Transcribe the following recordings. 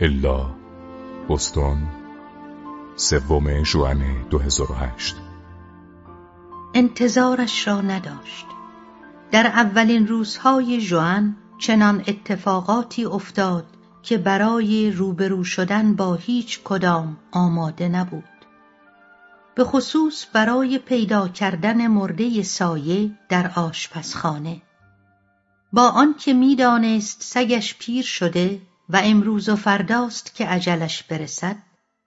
الا بستون سوم جوان 2008 انتظارش را نداشت. در اولین روزهای جوان چنان اتفاقاتی افتاد که برای روبرو شدن با هیچ کدام آماده نبود. به خصوص برای پیدا کردن مرده سایه در آشپزخانه. با آنکه می‌دانست سگش پیر شده و امروز و فرداست که عجلش برسد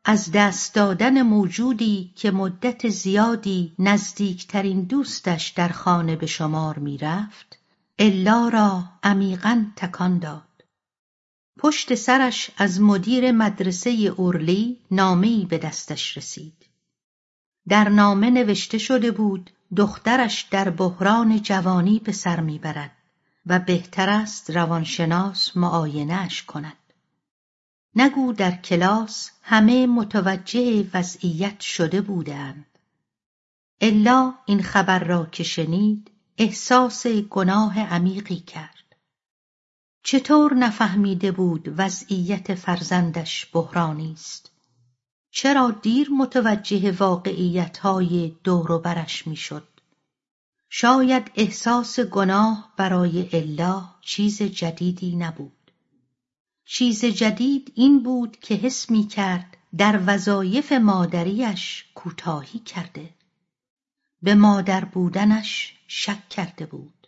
از دست دادن موجودی که مدت زیادی نزدیکترین دوستش در خانه به شمار می‌رفت الا را عمیقا تکان داد. پشت سرش از مدیر مدرسه اورلی نامهای به دستش رسید. در نامه نوشته شده بود دخترش در بحران جوانی به سر می‌برد. و بهتر است روانشناس معاینهاش کند. نگو در کلاس همه متوجه وضعیت شده بودند. الا این خبر را که شنید احساس گناه عمیقی کرد. چطور نفهمیده بود وضعیت فرزندش بحرانی است؟ چرا دیر متوجه واقعیتهای دور و برش می‌شد؟ شاید احساس گناه برای الا چیز جدیدی نبود. چیز جدید این بود که حس می کرد در وظایف مادریش کوتاهی کرده. به مادر بودنش شک کرده بود.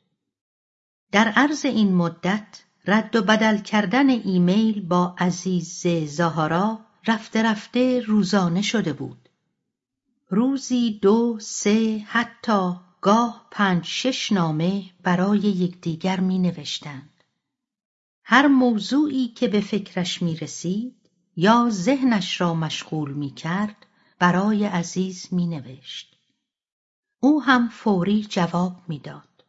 در عرض این مدت رد و بدل کردن ایمیل با عزیز زهارا رفته رفته روزانه شده بود. روزی دو سه حتی گاه پنج شش نامه برای یکدیگر می نوشتند. هر موضوعی که به فکرش می رسید یا ذهنش را مشغول می کرد برای عزیز می نوشت. او هم فوری جواب می‌داد.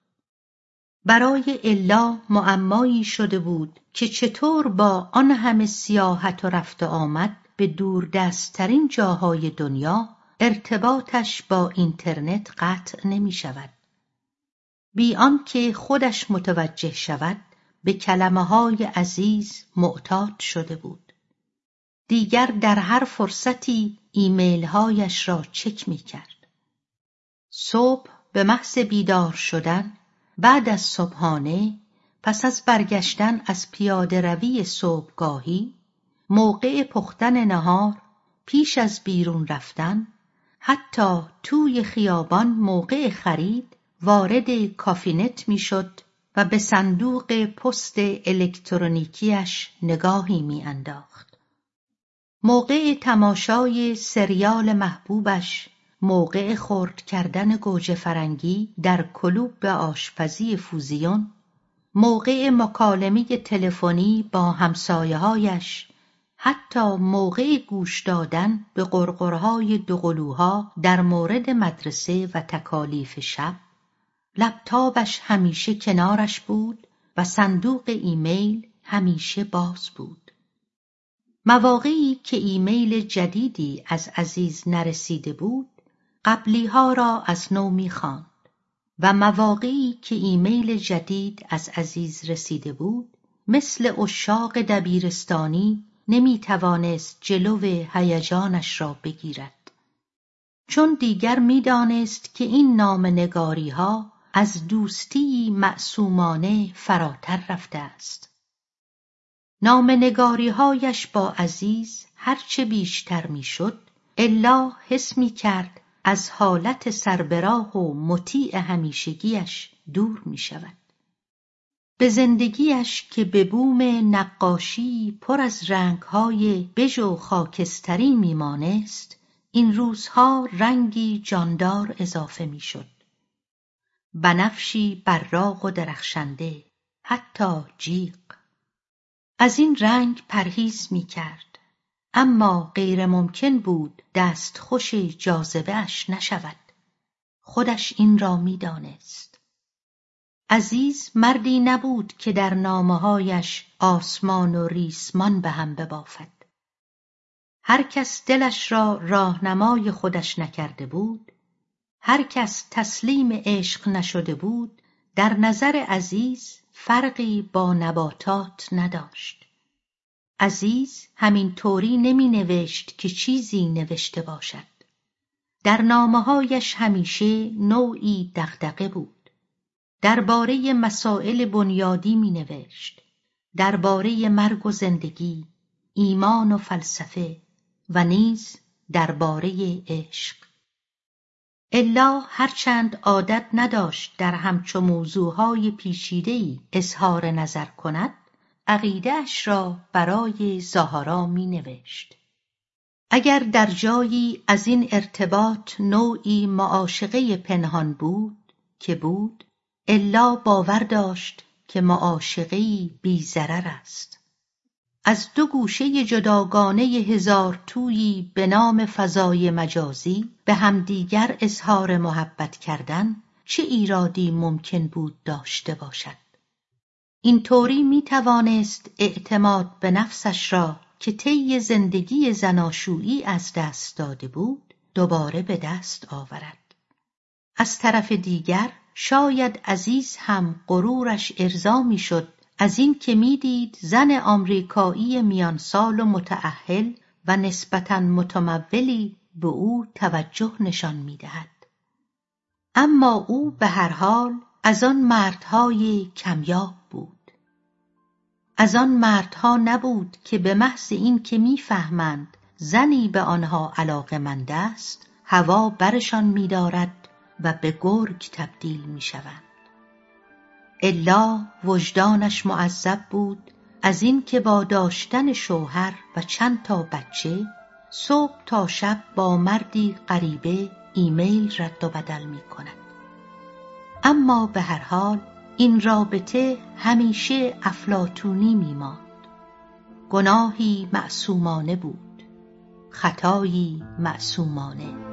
برای الا معمایی شده بود که چطور با آن همه سیاحت و رفت آمد به دور دستترین جاهای دنیا ارتباطش با اینترنت قطع نمی شود. بی آنکه خودش متوجه شود به کلمه های عزیز معتاد شده بود. دیگر در هر فرصتی ایمیل هایش را چک می کرد. صبح به محض بیدار شدن بعد از صبحانه پس از برگشتن از پیاده روی صبحگاهی موقع پختن نهار پیش از بیرون رفتن حتی توی خیابان موقع خرید وارد کافینت می‌شد و به صندوق پست الکترونیکیش نگاهی میانداخت. موقع تماشای سریال محبوبش موقع خرد کردن گوجه فرنگی در کلوب آشپزی fusion موقع مکالمه تلفنی با همسایههایش حتی موقع گوش دادن به قرقرهای دوقلوها در مورد مدرسه و تکالیف شب لپتاپش همیشه کنارش بود و صندوق ایمیل همیشه باز بود. مواقعی که ایمیل جدیدی از عزیز نرسیده بود قبلیها را از نو می‌خواند و مواقعی که ایمیل جدید از عزیز رسیده بود مثل اشاق دبیرستانی نمی توانست جلو هیجانش را بگیرد چون دیگر می‌دانست که این نامنگاری ها از دوستی معصومانه فراتر رفته است نامنگاری هایش با عزیز هرچه بیشتر می‌شد الا حس می کرد از حالت سربراه و مطیع همیشگیش دور می شود. به زندگیش که به بوم نقاشی پر از رنگهای بژ و خاکستری میمانست این روزها رنگی جاندار اضافه می‌شد. بنفشی براق و درخشنده حتی جیغ. از این رنگ پرهیز می‌کرد. اما غیر ممکن بود دستخوش جاذبهاش نشود. خودش این را می‌دانست. عزیز مردی نبود که در نامههایش آسمان و ریسمان به هم ببافد. هر کس دلش را راهنمای خودش نکرده بود هر کس تسلیم عشق نشده بود در نظر عزیز فرقی با نباتات نداشت. عزیز همین طوری نمی نوشت که چیزی نوشته باشد. در نامههایش همیشه نوعی دغدغه بود. درباره مسائل بنیادی می نوشت درباره مرگ و زندگی ایمان و فلسفه و نیز درباره عشق الا هرچند عادت نداشت در همچو موضوعهای پیچیدهای اظهار نظر کند عقیدهاش را برای زهارا می نوشت. اگر در جایی از این ارتباط نوعی معاشقه پنهان بود که بود الا باور داشت که معاشقهای بیزرر است. از دو گوشه جداگانه هزار تویی به نام فضای مجازی به همدیگر اظهار محبت کردن چه ایرادی ممکن بود داشته باشد. این طوری می توانست اعتماد به نفسش را که طی زندگی زناشویی از دست داده بود دوباره به دست آورد. از طرف دیگر شاید عزیز هم غرورش ارضا می‌شد. از این که می‌دید زن آمریکایی میانسال و متأهل و نسبتا متمولی به او توجه نشان می‌دهد. اما او به هر حال از آن مردهای کمیاب بود. از آن مردها نبود که به محض این که می‌فهمند زنی به آنها علاقمند است هوا برشان میدارد. و به گرگ تبدیل می‌شوند الا وجدانش معذب بود از اینکه با داشتن شوهر و چند تا بچه صبح تا شب با مردی غریبه ایمیل رد و بدل می کند. اما به هر حال این رابطه همیشه افلاتونی می ماند. گناهی معصومانه بود خطایی معصومانه